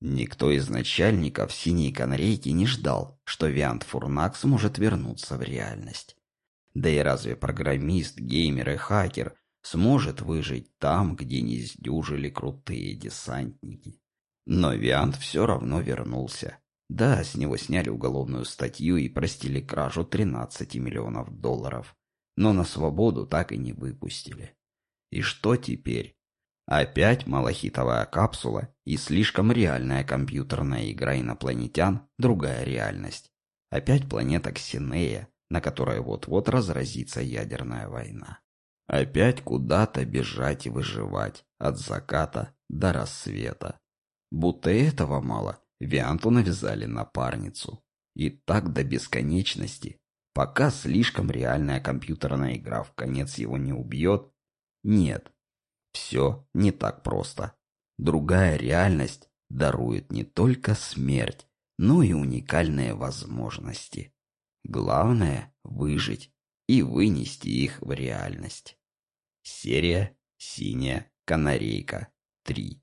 Никто из начальников синей канарейки не ждал, что Виант Фурнак сможет вернуться в реальность. Да и разве программист, геймер и хакер сможет выжить там, где не сдюжили крутые десантники? Но Виант все равно вернулся. Да, с него сняли уголовную статью и простили кражу 13 миллионов долларов. Но на свободу так и не выпустили. И что теперь? Опять малахитовая капсула и слишком реальная компьютерная игра инопланетян – другая реальность. Опять планета Ксинея, на которой вот-вот разразится ядерная война. Опять куда-то бежать и выживать, от заката до рассвета. Будто этого мало, Вианту навязали напарницу. И так до бесконечности, пока слишком реальная компьютерная игра в конец его не убьет. Нет, все не так просто. Другая реальность дарует не только смерть, но и уникальные возможности. Главное – выжить и вынести их в реальность. Серия «Синяя канарейка 3».